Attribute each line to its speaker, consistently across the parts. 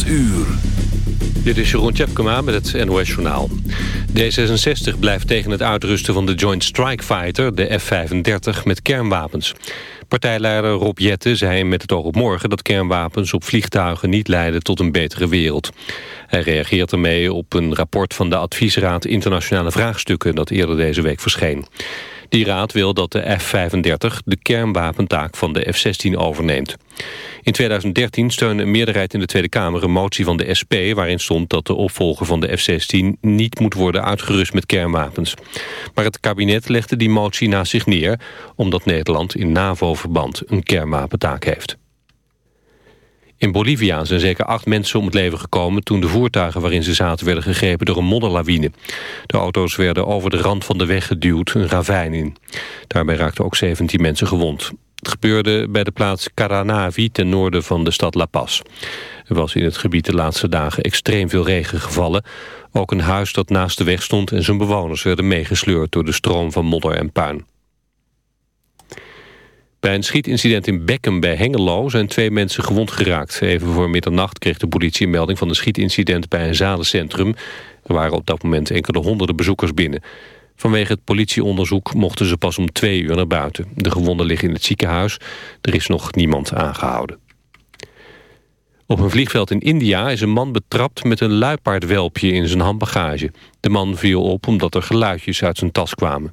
Speaker 1: 8 uur.
Speaker 2: Dit is Jeroen Tjepkema met het NOS Journaal. D66 blijft tegen het uitrusten van de Joint Strike Fighter, de F-35, met kernwapens. Partijleider Rob Jette zei met het oog op morgen dat kernwapens op vliegtuigen niet leiden tot een betere wereld. Hij reageert ermee op een rapport van de Adviesraad Internationale Vraagstukken dat eerder deze week verscheen. Die raad wil dat de F-35 de kernwapentaak van de F-16 overneemt. In 2013 steunde een meerderheid in de Tweede Kamer een motie van de SP... waarin stond dat de opvolger van de F-16 niet moet worden uitgerust met kernwapens. Maar het kabinet legde die motie naast zich neer... omdat Nederland in NAVO-verband een kernwapentaak heeft. In Bolivia zijn zeker acht mensen om het leven gekomen... toen de voertuigen waarin ze zaten werden gegrepen door een modderlawine. De auto's werden over de rand van de weg geduwd, een ravijn in. Daarbij raakten ook 17 mensen gewond. Het gebeurde bij de plaats Caranavi ten noorden van de stad La Paz. Er was in het gebied de laatste dagen extreem veel regen gevallen. Ook een huis dat naast de weg stond en zijn bewoners werden meegesleurd... door de stroom van modder en puin. Bij een schietincident in Beckham bij Hengelo zijn twee mensen gewond geraakt. Even voor middernacht kreeg de politie een melding van een schietincident bij een zalencentrum. Er waren op dat moment enkele honderden bezoekers binnen. Vanwege het politieonderzoek mochten ze pas om twee uur naar buiten. De gewonden liggen in het ziekenhuis. Er is nog niemand aangehouden. Op een vliegveld in India is een man betrapt met een luipaardwelpje in zijn handbagage. De man viel op omdat er geluidjes uit zijn tas kwamen.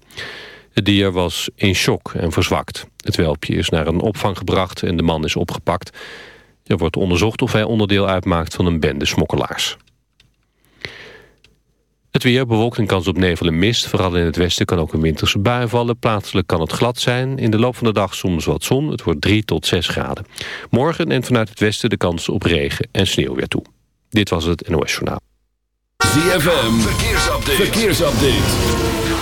Speaker 2: Het dier was in shock en verzwakt. Het welpje is naar een opvang gebracht en de man is opgepakt. Er wordt onderzocht of hij onderdeel uitmaakt van een bende smokkelaars. Het weer bewolkt een kans op nevel en mist. Vooral in het westen kan ook een winterse bui vallen. Plaatselijk kan het glad zijn. In de loop van de dag soms wat zon. Het wordt 3 tot 6 graden. Morgen neemt vanuit het westen de kans op regen en sneeuw weer toe. Dit was het NOS Journaal.
Speaker 1: ZFM, verkeersupdate.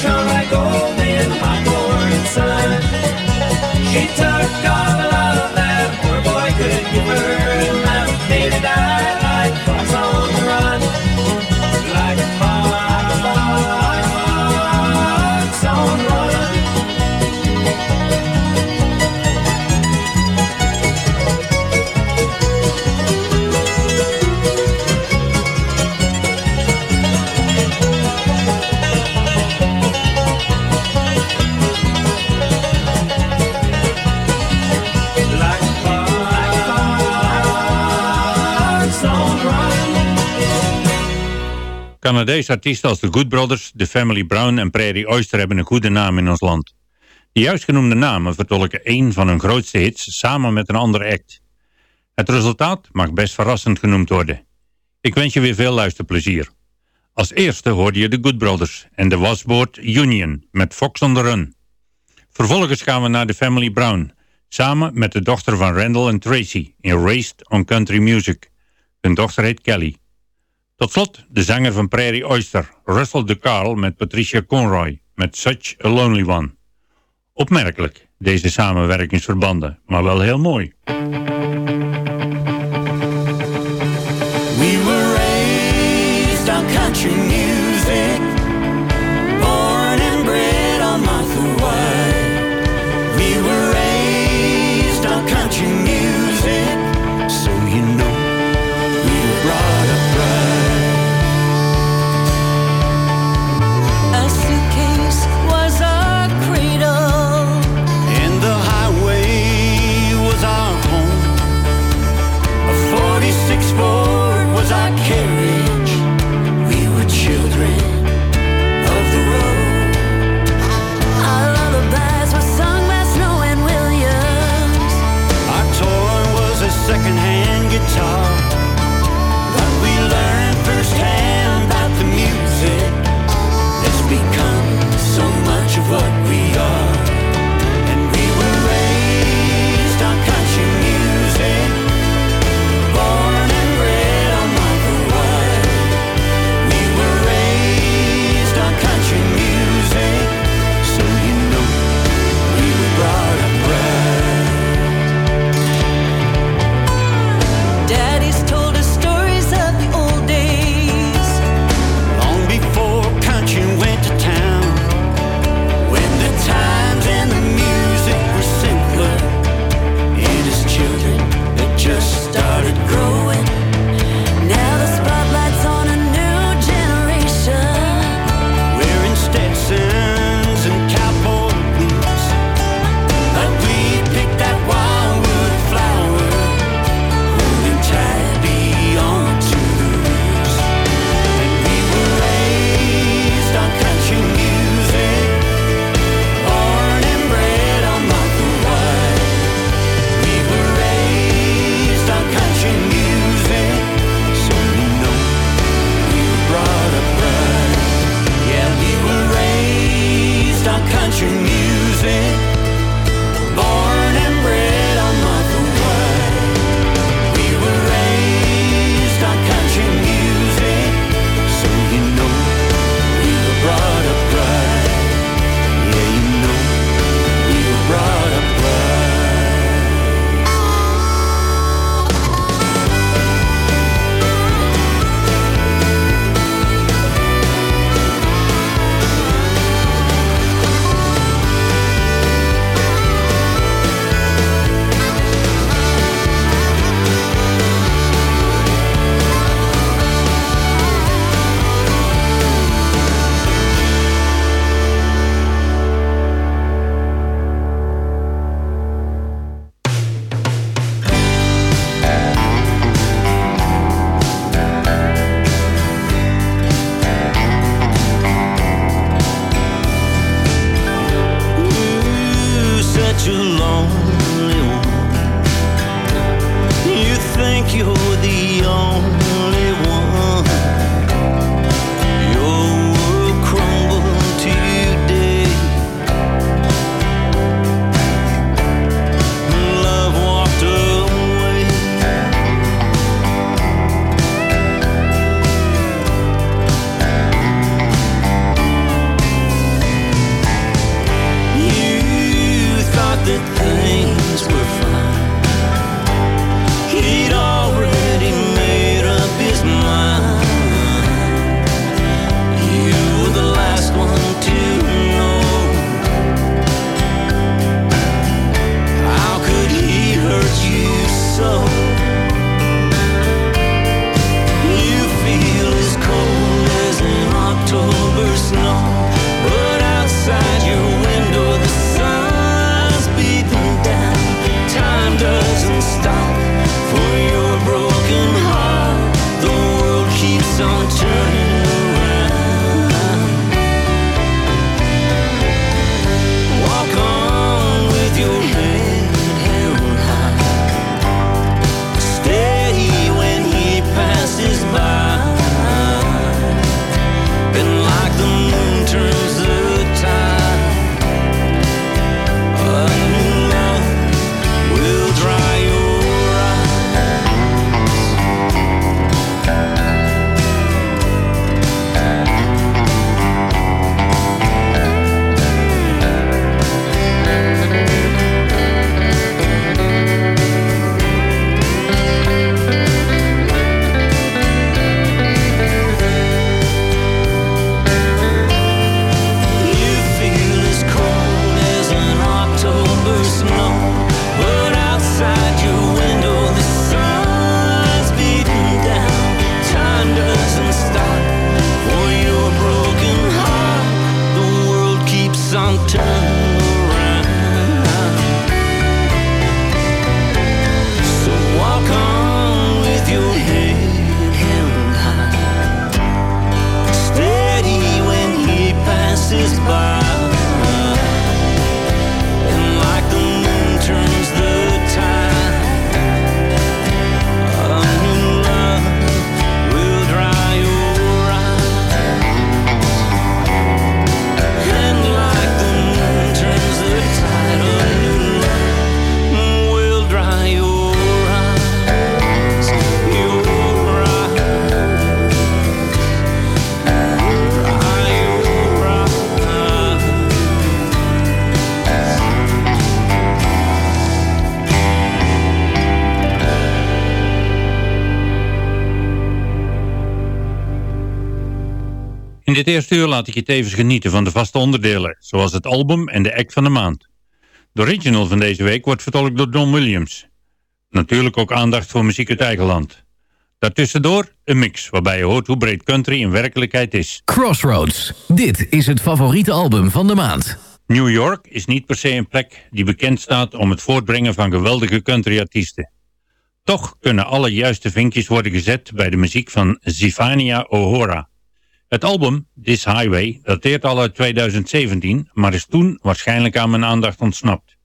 Speaker 3: Her hair shone
Speaker 4: Canadese artiesten als de Good Brothers, The Family Brown en Prairie Oyster hebben een goede naam in ons land. De juist genoemde namen vertolken één van hun grootste hits samen met een andere act. Het resultaat mag best verrassend genoemd worden. Ik wens je weer veel luisterplezier. Als eerste hoorde je de Good Brothers en de wasboard Union met Fox on the Run. Vervolgens gaan we naar de Family Brown, samen met de dochter van Randall en Tracy in Raised on Country Music. Hun dochter heet Kelly. Tot slot de zanger van Prairie Oyster, Russell de Carl met Patricia Conroy met Such a Lonely One. Opmerkelijk, deze samenwerkingsverbanden, maar wel heel mooi. Dit eerste uur laat ik je tevens genieten van de vaste onderdelen, zoals het album en de act van de maand. De original van deze week wordt vertolkt door Don Williams. Natuurlijk ook aandacht voor muziek uit eigen land. Daartussendoor een mix, waarbij je hoort hoe breed country in werkelijkheid is.
Speaker 5: Crossroads. Dit is het favoriete album van de maand.
Speaker 4: New York is niet per se een plek die bekend staat om het voortbrengen van geweldige countryartiesten. Toch kunnen alle juiste vinkjes worden gezet bij de muziek van Zifania O'Hora. Het album This Highway dateert al uit 2017, maar is toen waarschijnlijk aan mijn aandacht ontsnapt.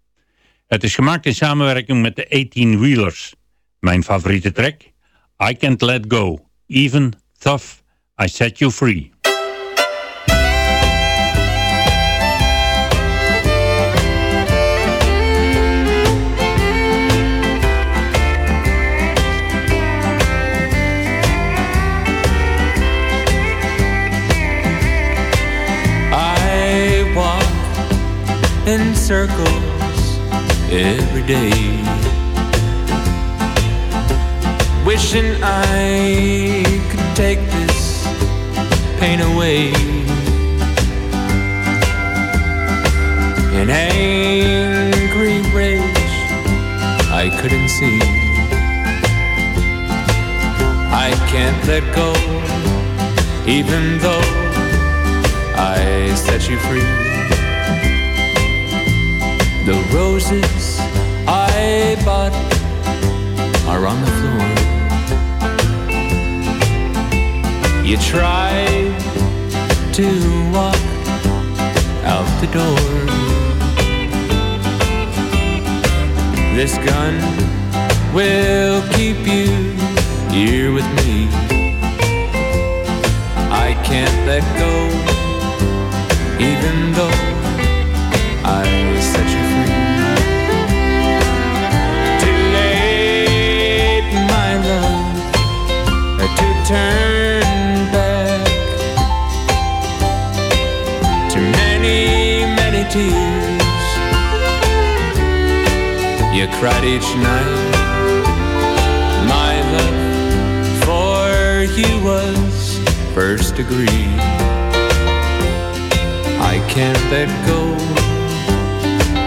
Speaker 4: Het is gemaakt in samenwerking met de 18 Wheelers. Mijn favoriete track? I Can't Let Go. Even Tough, I Set You Free.
Speaker 6: Circles every day, wishing I could take this pain away. An angry rage I couldn't see. I can't let go, even though I set you free. The roses I bought are on the floor. You tried to walk out the door. This gun will keep you here with me. I can't let go even though I cried each night. My love for you was first degree. I can't let go,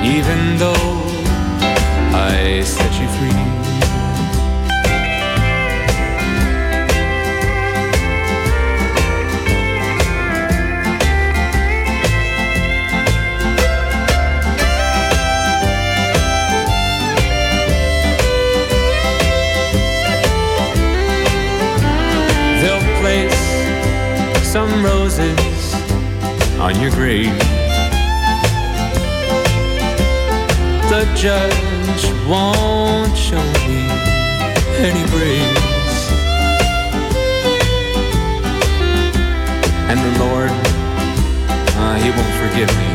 Speaker 6: even The judge won't show me any grace. And the Lord, uh, He won't forgive me.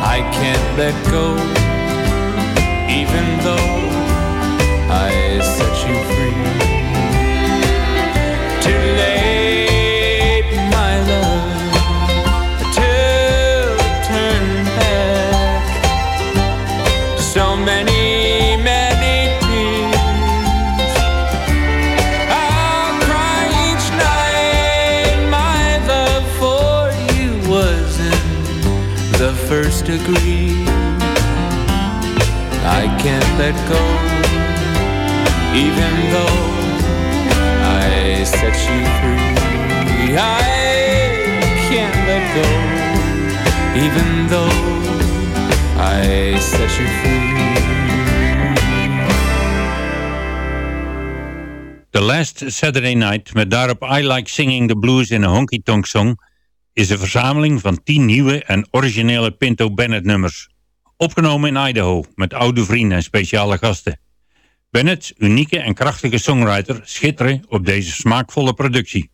Speaker 6: I can't let go, even though degree. I can't let go, even though I set you free. I can't let go, even though I set you free.
Speaker 4: The Last Saturday Night met daarop I Like Singing the Blues in a Honky Tonk Song is een verzameling van 10 nieuwe en originele Pinto Bennett nummers. Opgenomen in Idaho met oude vrienden en speciale gasten. Bennett's unieke en krachtige songwriter schitteren op deze smaakvolle productie.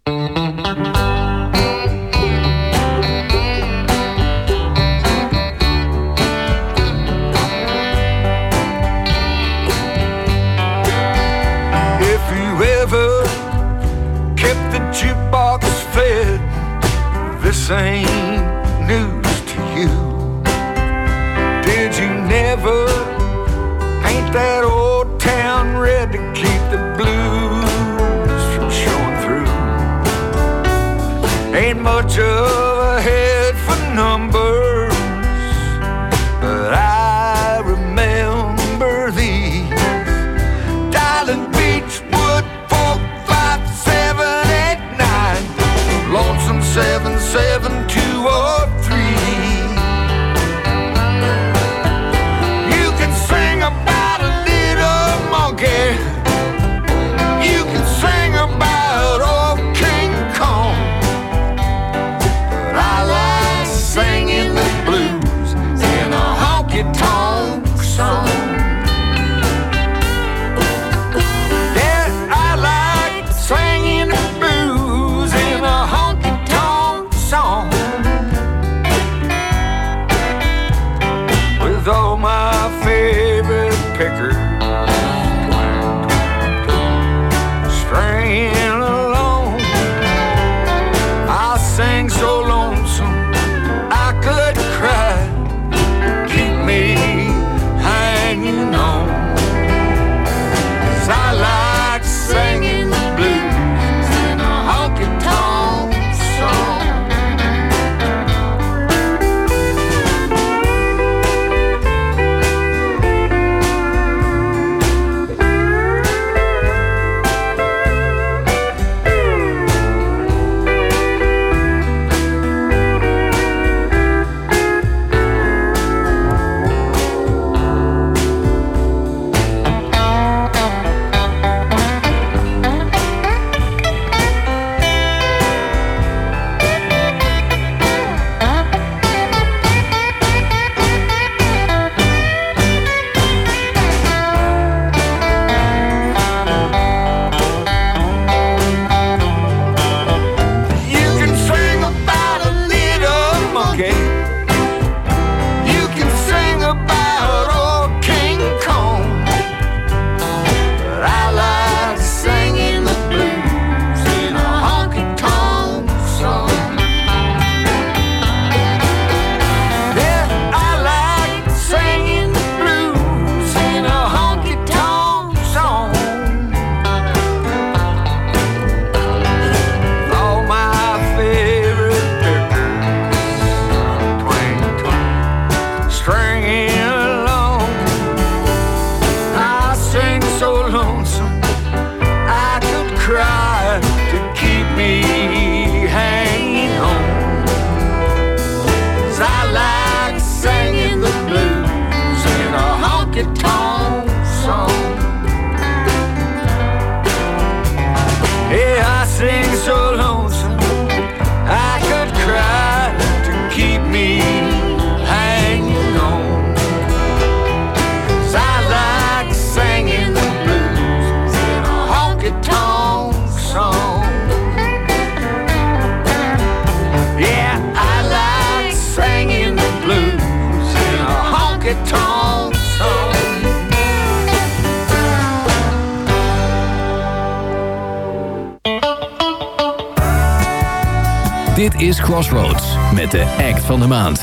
Speaker 5: Crossroads met de act van de maand.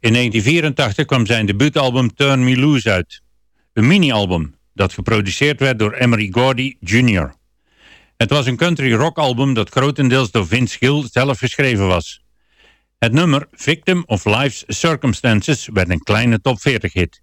Speaker 7: In 1984 kwam zijn debuutalbum Turn Me Loose uit. Een mini-album dat geproduceerd werd door Emery Gordy Jr. Het was een country rock album dat grotendeels door Vince Gill zelf geschreven was. Het nummer Victim of Life's Circumstances werd een kleine top 40 hit.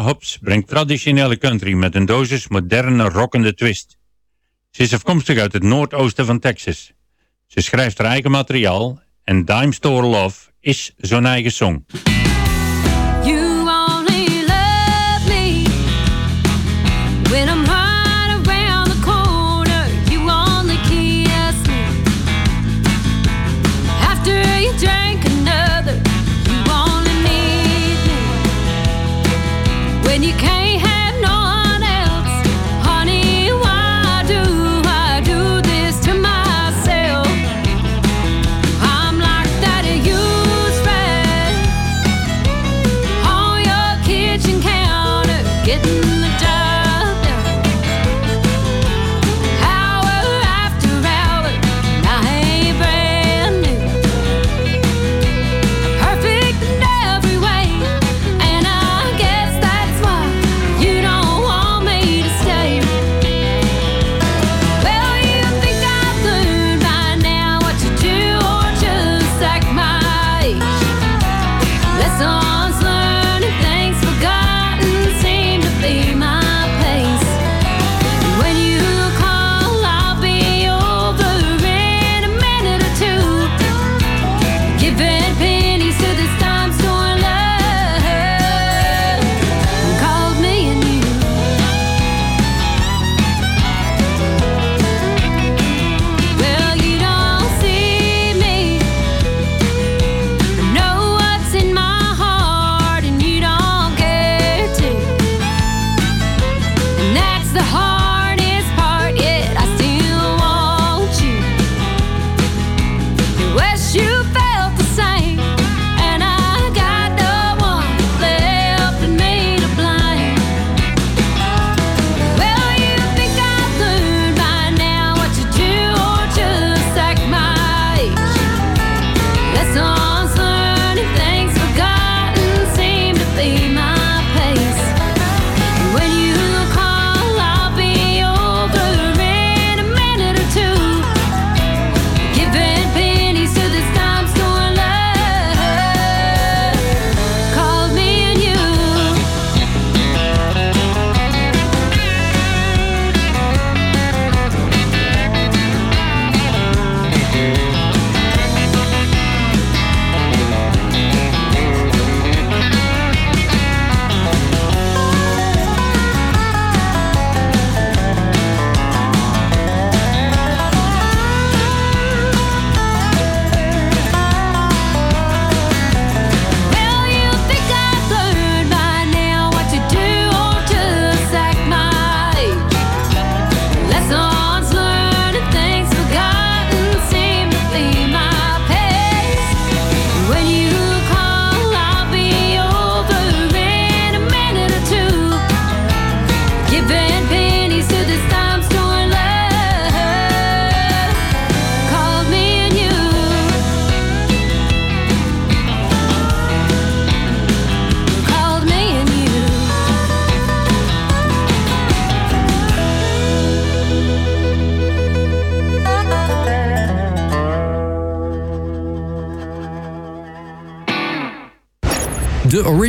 Speaker 7: Hops brengt traditionele country met een dosis moderne rockende twist. Ze is afkomstig uit het noordoosten van Texas. Ze schrijft rijke eigen materiaal en Dime Store Love is zo'n eigen song.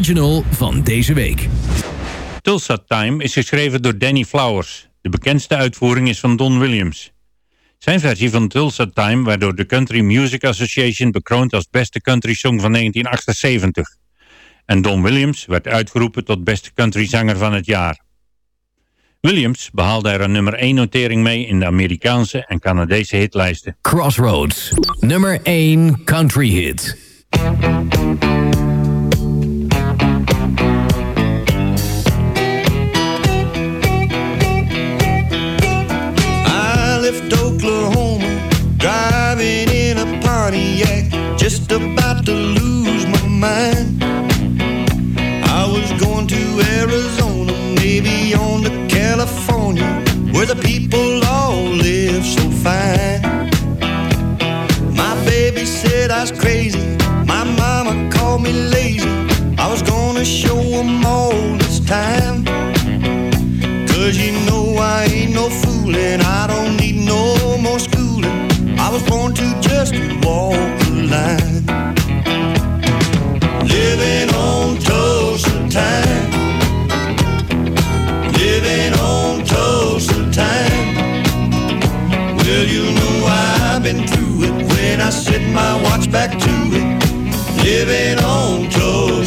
Speaker 5: Original van deze week.
Speaker 4: Tulsa Time is geschreven door Danny Flowers. De bekendste uitvoering is van Don Williams. Zijn versie van Tulsa Time werd door de Country Music Association bekroond als beste country song van 1978. En Don Williams werd uitgeroepen tot beste countryzanger van het jaar. Williams behaalde er een nummer 1 notering mee in de Amerikaanse en Canadese hitlijsten.
Speaker 5: Crossroads, nummer 1 country hit.
Speaker 8: Mind. I was going to Arizona, maybe on to California, where the people all live so fine. My baby said I was crazy, my mama called me lazy. I was gonna show 'em all this time. Cause you know I ain't no fooling, I don't need no more schooling. I was born to just walk the line. Time. Living on Tulsa time. Well, you know I've been through it when I set my watch back to it. Living on Tulsa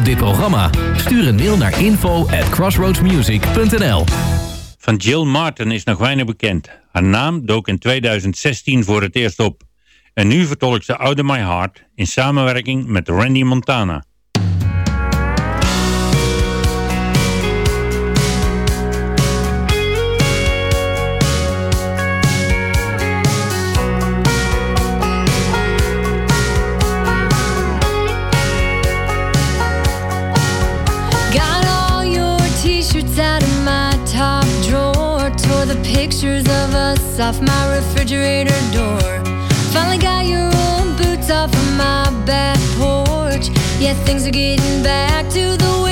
Speaker 5: op dit programma? Stuur een mail naar info at crossroadsmusic.nl
Speaker 4: Van Jill Martin is nog weinig bekend. Haar naam dook in 2016 voor het eerst op. En nu vertolkt ze Out of My Heart in samenwerking met Randy Montana.
Speaker 9: Of off my refrigerator door. Finally got your old boots off of my back porch. Yeah, things are getting back to the way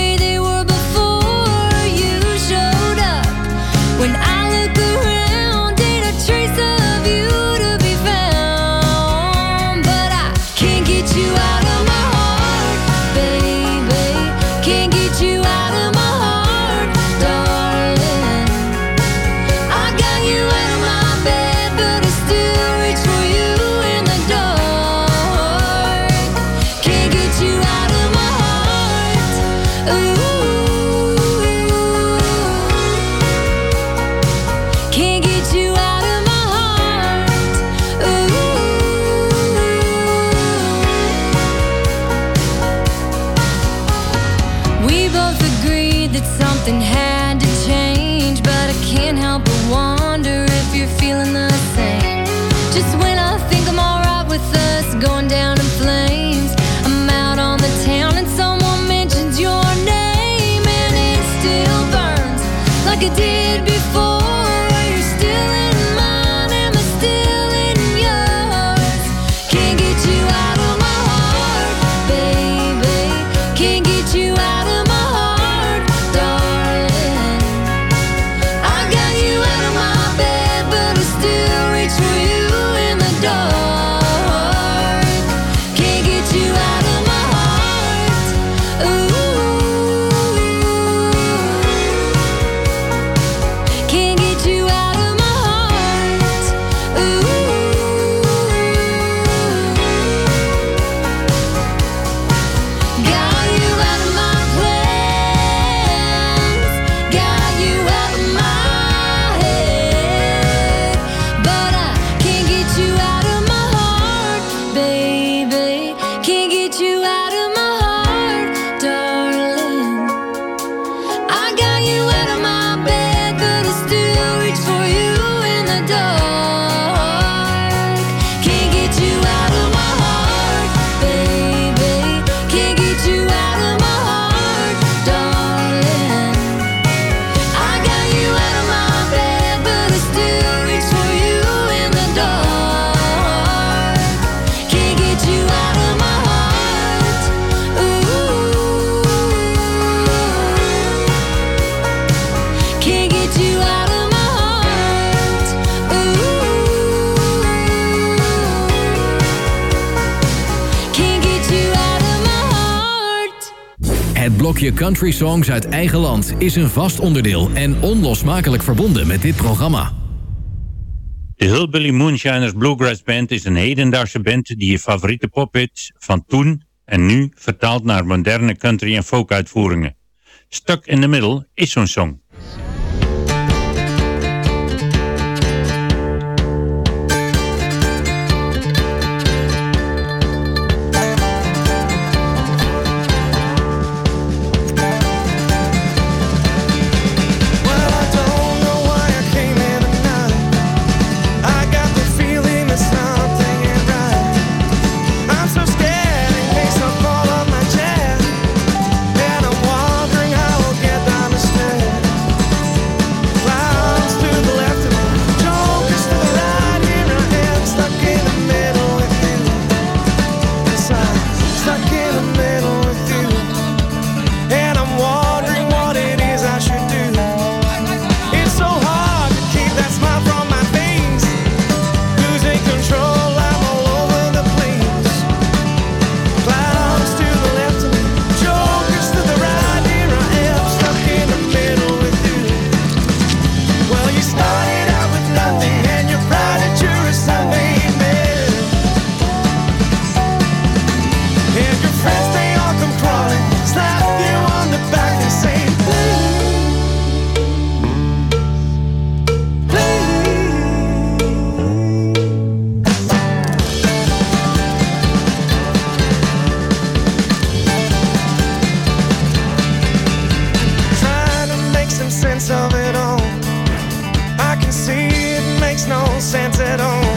Speaker 5: Het blokje Country Songs uit eigen land is een vast onderdeel... en onlosmakelijk verbonden met dit programma.
Speaker 10: De Hillbilly Moonshiners Bluegrass Band is een hedendaagse band... die je favoriete pophits van toen en nu vertaalt naar moderne country- en folk-uitvoeringen. Stuck in the Middle is zo'n song.
Speaker 11: fancy don't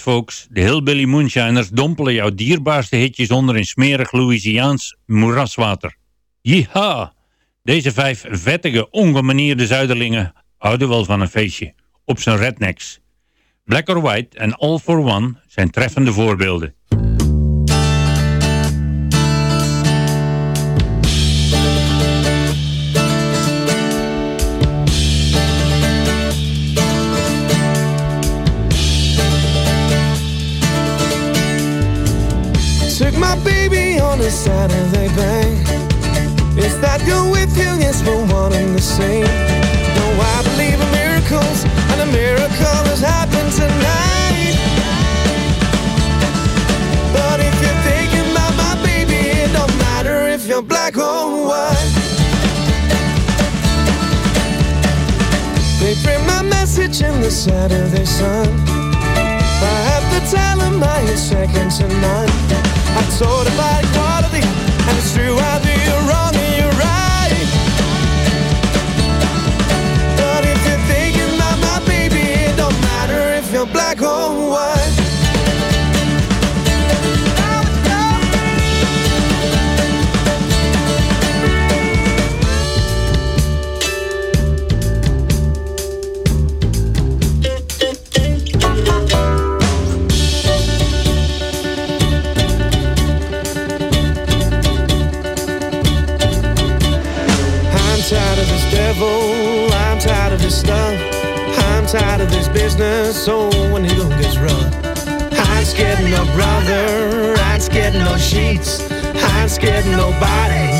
Speaker 4: folks. De Hillbilly Moonshiners dompelen jouw dierbaarste hitjes onder in smerig Louisiaans moeraswater. Yeeha! Deze vijf vettige, ongemanierde zuiderlingen houden wel van een feestje. Op zijn rednecks. Black or White en All for One zijn treffende voorbeelden.
Speaker 10: A Saturday bang. Is that good with you? Yes, we're one and the same. No, I believe in miracles, and a miracle has happened tonight. But if you're thinking my baby, it don't matter if you're black or white. They print my message in the Saturday Sun. I have to tell them I ain't second to none. I told about equality, and it's true either you're wrong tired of this business, so when it all gets rough. I ain't scared of no brother, I'm scared of no sheets. I ain't scared of
Speaker 12: nobody,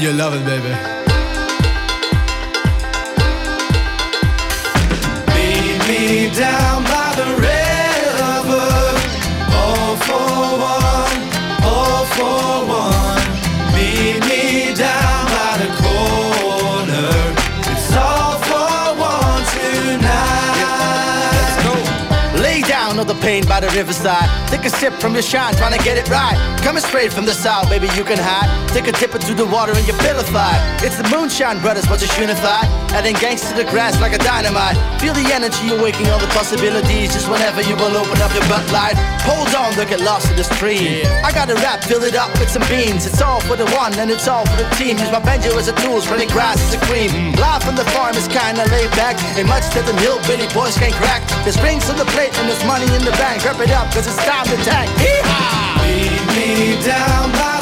Speaker 12: love it when you love it, baby.
Speaker 10: The
Speaker 13: pain by the riverside. Take a sip from your shine, trying to get it right. Coming straight from the south, baby, you can hide. Take a dip into the water and you're vilified. It's the Moonshine Brothers, what's just unified. Adding gangs to the grass like a dynamite. Feel the energy awaking all the possibilities. Just whenever you will open up your butt light. Hold on, don't get lost in the stream. I got a rap, fill it up with some beans. It's all for the one and it's all for the team. Use my banjo as a tool, spreading grass as a cream. Life on the farm is kinda laid back. Ain't much that them hillbilly boys can't crack. There's rings on the plate and there's money in the bank. Wrap it up, cause it's time to tank. Yeehaw!
Speaker 10: Meet me down by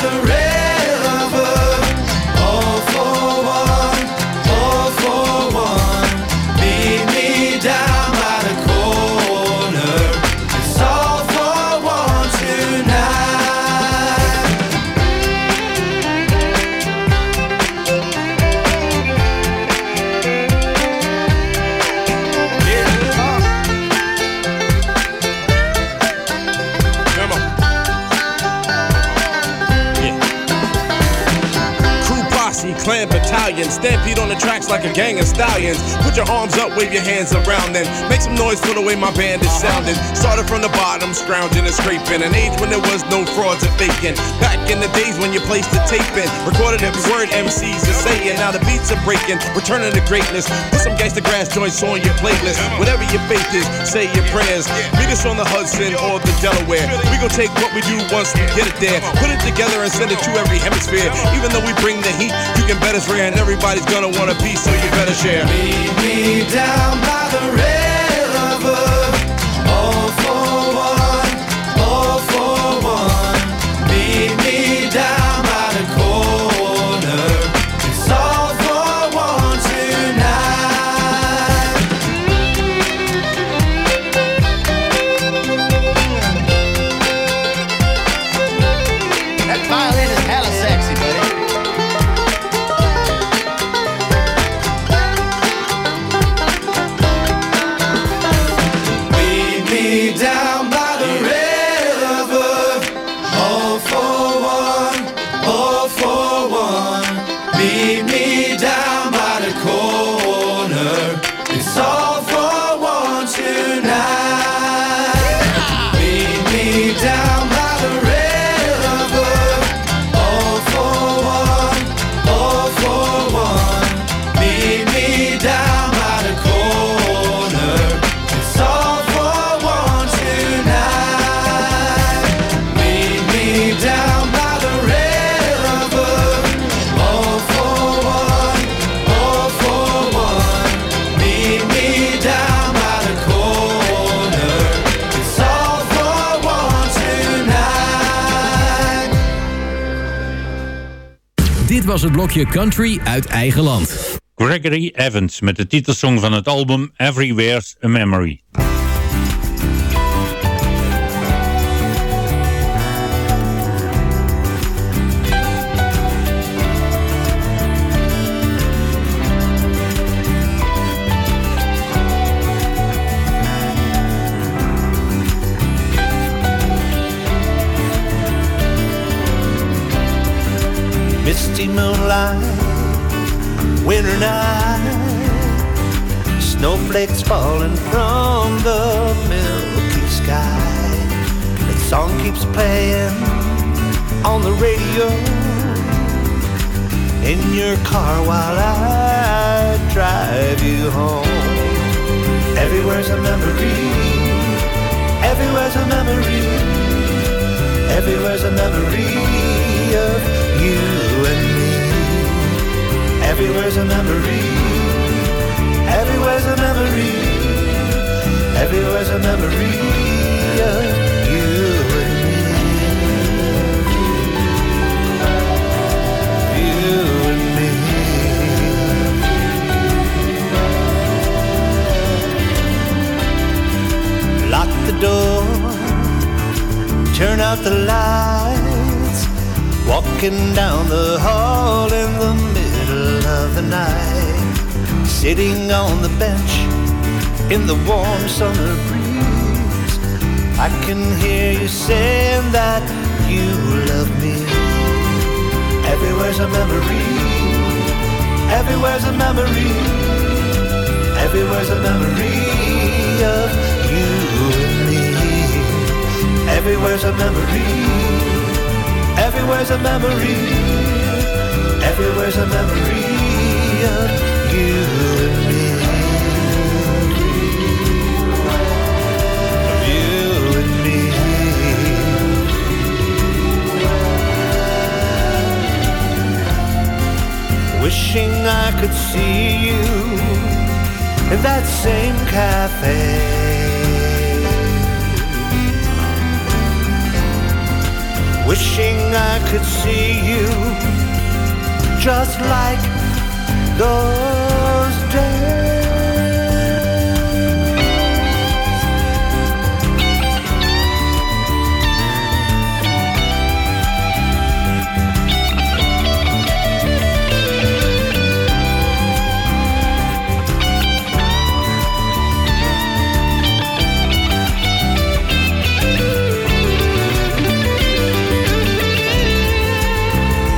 Speaker 14: like a gang of stallions. Put your arms up, wave your hands around, then make some noise for the way my band is sounding. Started from the bottom, scrounging and scraping. An age when there was no frauds or faking. Back in the days when you placed the tape in, recorded every word MCs are saying. Now the beats are breaking, returning to greatness. Put some gangsta grass joints on your playlist. Whatever your faith is, say your prayers. Meet us on the Hudson or the Delaware. We gon' take what we do once we get it there. Put it together and send it to every hemisphere. Even though we bring the heat, you can bet better and Everybody's gonna want a piece, so you better share.
Speaker 12: Meet me down by the river.
Speaker 5: Blokje Country uit eigen land.
Speaker 4: Gregory Evans met de titelsong van het album Everywhere's a Memory.
Speaker 15: Misty moonlight, winter night, snowflakes falling from the milky sky. That song keeps playing on the radio in your car while I drive you home. Everywhere's a memory, everywhere's a memory, everywhere's a memory of Everywhere's a memory, everywhere's a memory, everywhere's a memory you and me. You and me. Lock the door, turn out the lights, walking down the hall in the the night, sitting on the bench in the warm summer breeze. I can hear you saying that you love me. Everywhere's a memory, everywhere's a memory, everywhere's a memory of you and me. Everywhere's a memory, everywhere's a memory, everywhere's a memory You and me, wishing I could see you in that same cafe. Wishing I could see you just like those days.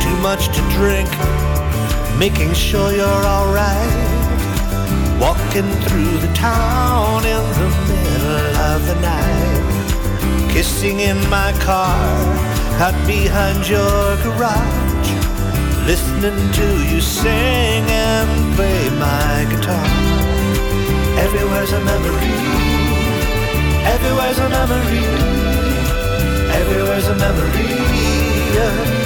Speaker 15: Too much to drink, making sure you're alright. Walking through the town in the middle of the night. Kissing in my car out behind your garage. Listening to you sing and play my guitar. Everywhere's a memory. Everywhere's a memory. Everywhere's a memory of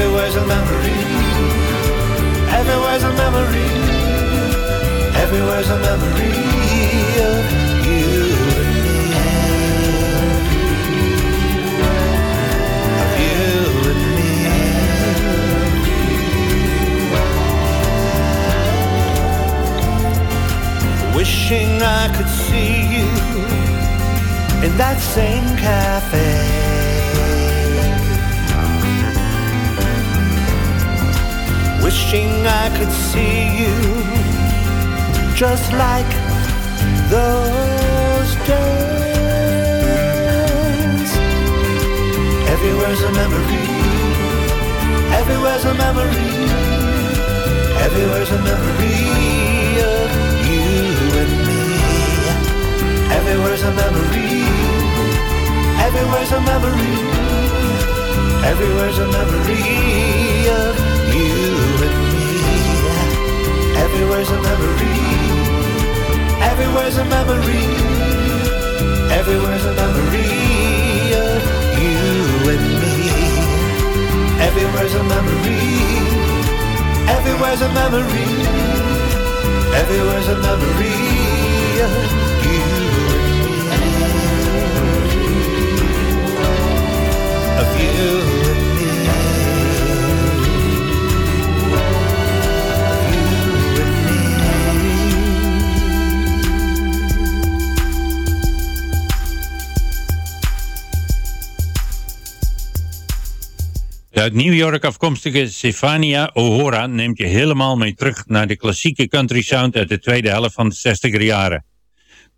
Speaker 15: Everywhere's a memory. Everywhere's a memory. Everywhere's a memory of you and me. Of you and me. Wishing I could see you in that same cafe. Wishing I could see you just like those days. Everywhere's a memory. Everywhere's a memory. Everywhere's a memory of you and me. Everywhere's a memory. Everywhere's a memory. Everywhere's a memory Everywhere's a memory. Everywhere's a memory. Everywhere's a memory of you and me. Everywhere's a memory. Everywhere's a memory. Everywhere's a memory of you and. Of you
Speaker 4: De uit New York afkomstige Stefania O'Hora neemt je helemaal mee terug naar de klassieke country sound uit de tweede helft van de 60er jaren.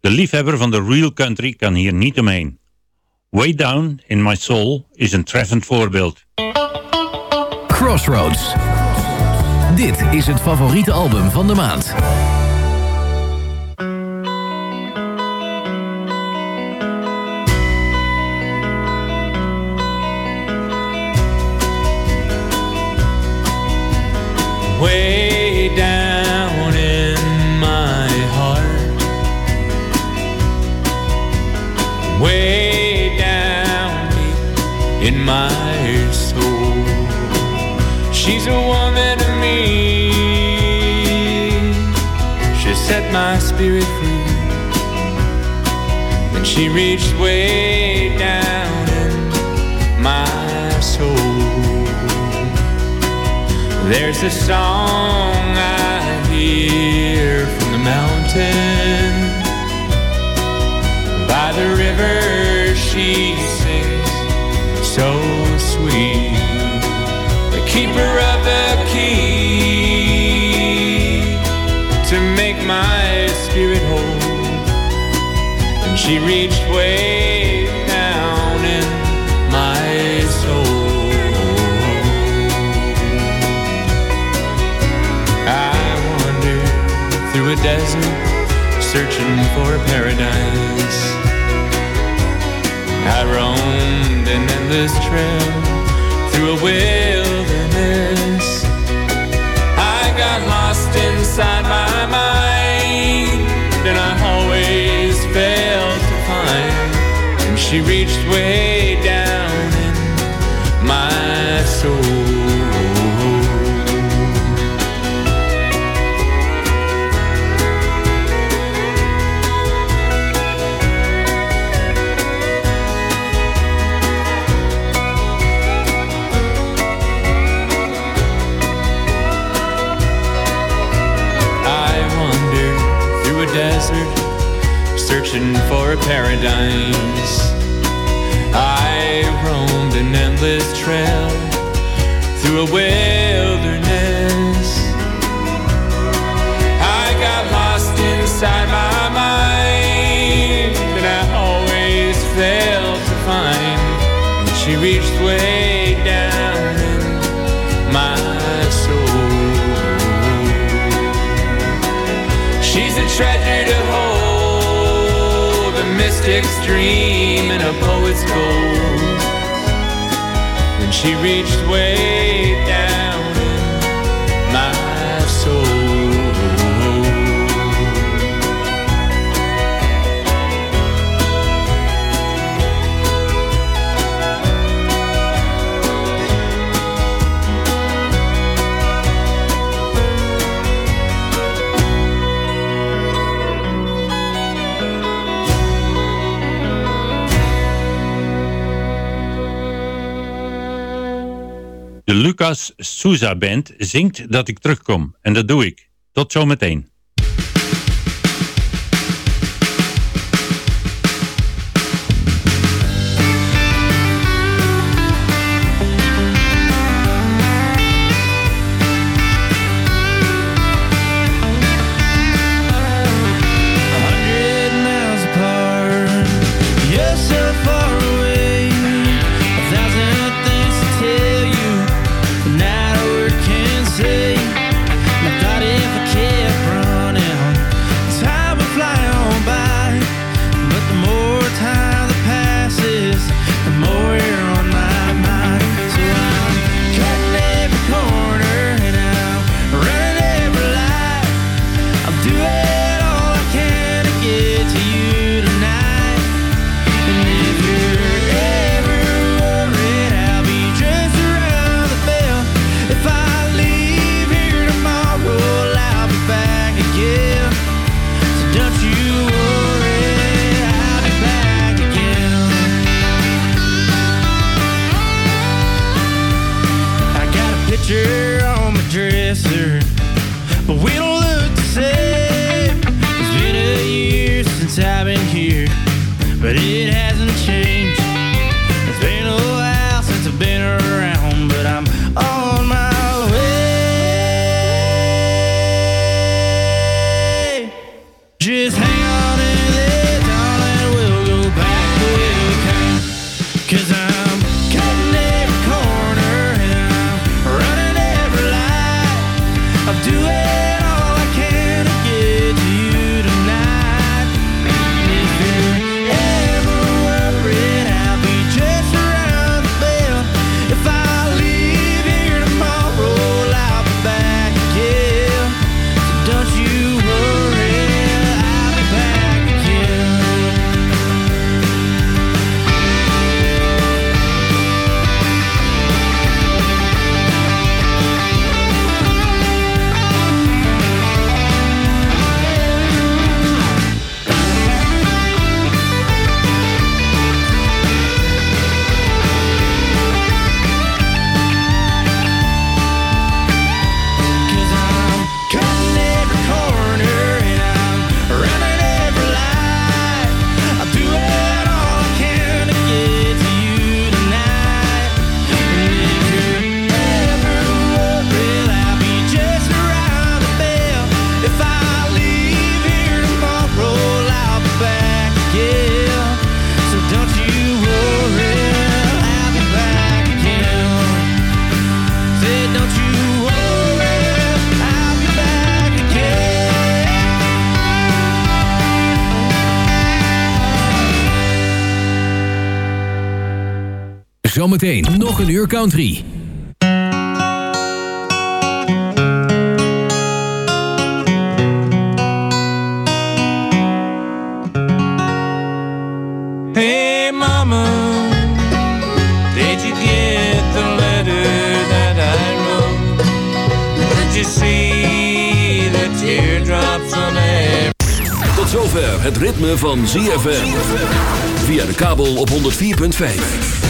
Speaker 4: De liefhebber van de real country kan hier niet omheen. Way Down in My Soul is een treffend voorbeeld.
Speaker 5: Crossroads. Dit is het favoriete album van de maand.
Speaker 6: Way down in my heart, way down deep in my soul. She's a woman to me. She set my spirit free, and she reached way down in my soul. There's a song I hear from the mountain. By the river she sings so sweet. The keeper of the key to make my spirit whole. And she reached way desert searching for paradise. I roamed an endless trail through a wilderness. I got lost inside my mind, and I always failed to find. And she reached way searching for a paradise. I roamed an endless trail through a wilderness. Dream and a poet's gold. When she reached way down
Speaker 12: Lucas Souza Band zingt dat ik terugkom. En dat doe ik. Tot zometeen.
Speaker 5: Zometeen nog een uur country.
Speaker 16: Hey mama, did you get the letter that I wrote? Did you see the teardrops on my face?
Speaker 1: Tot zover het ritme van ZFM. Via de kabel op 104.5.